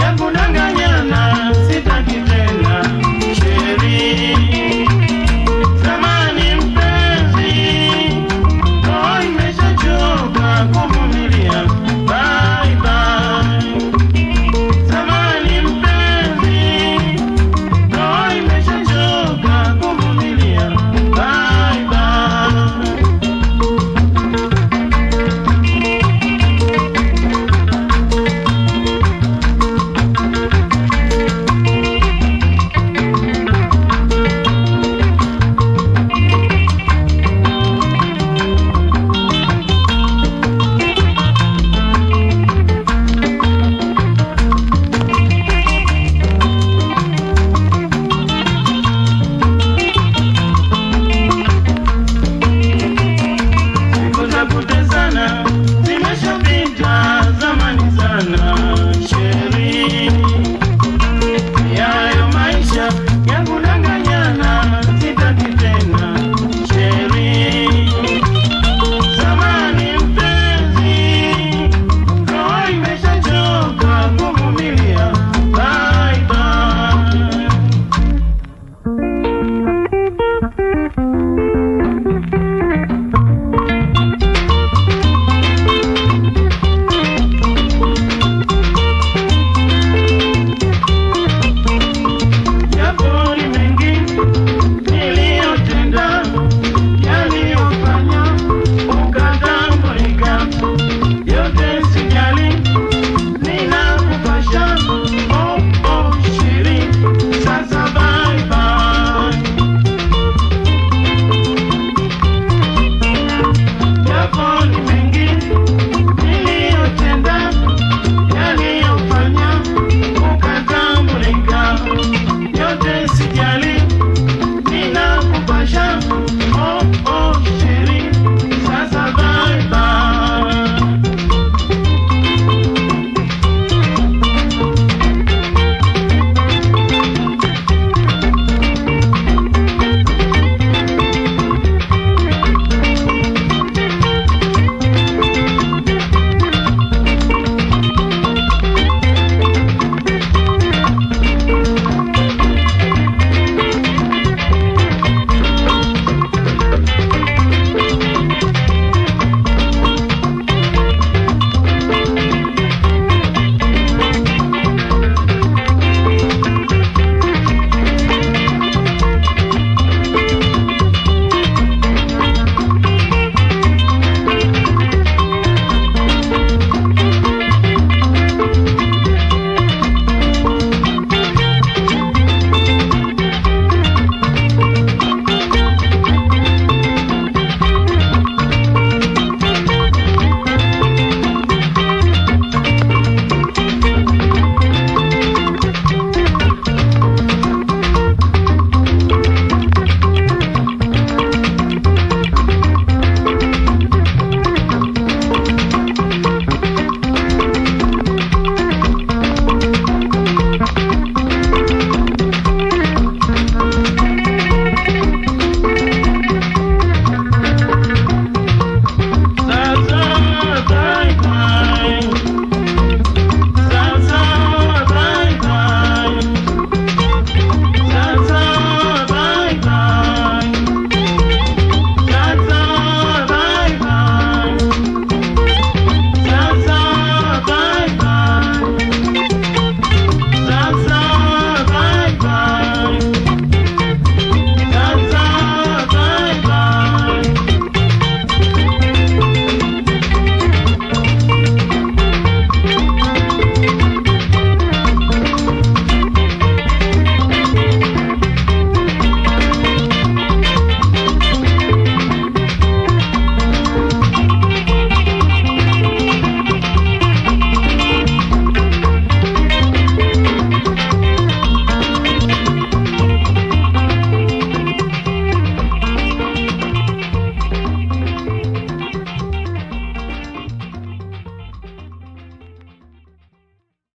yangu na ngai